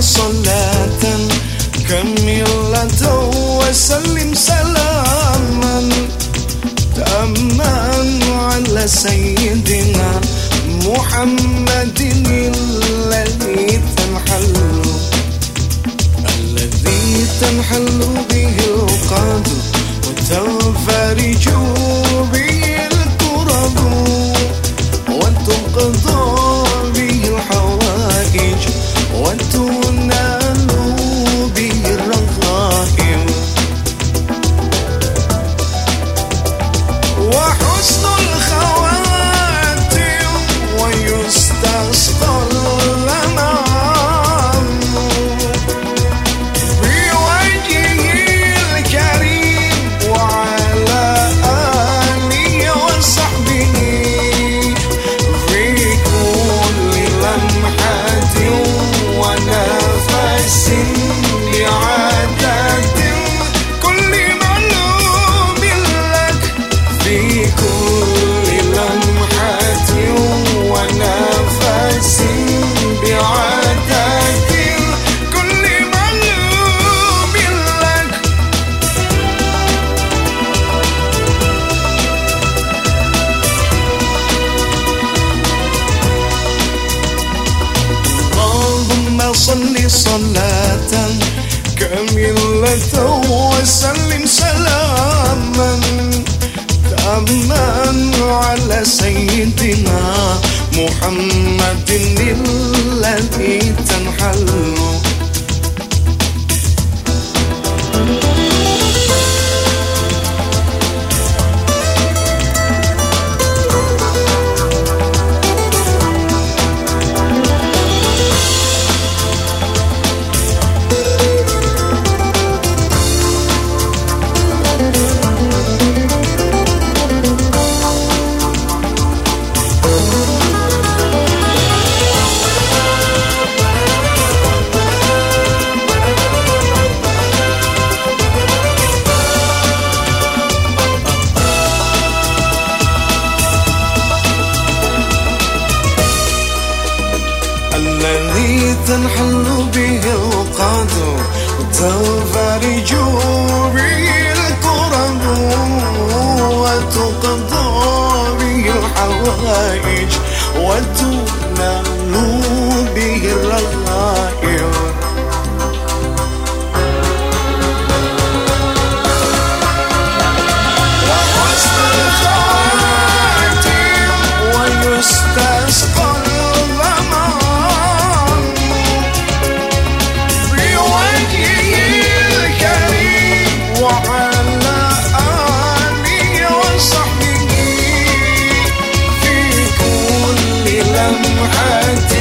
صل صلاة. كاملة وسلم سلاما. تاما على سيدنا محمد الذي تنحل. الذي تنحل به القدر وتنفرج به. صلاة. كاملة وسلم سلاما. تاما على سيدنا محمد الذي تنحل. تنحل به القدر وتنفرج به الكرب وتقضى به الحوائج وتنال به الرغائب محاتي